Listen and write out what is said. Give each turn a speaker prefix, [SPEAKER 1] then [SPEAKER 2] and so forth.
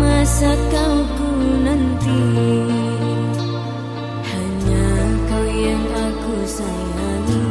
[SPEAKER 1] Masa kau ku nanti. Hanya kau yang aku sayangi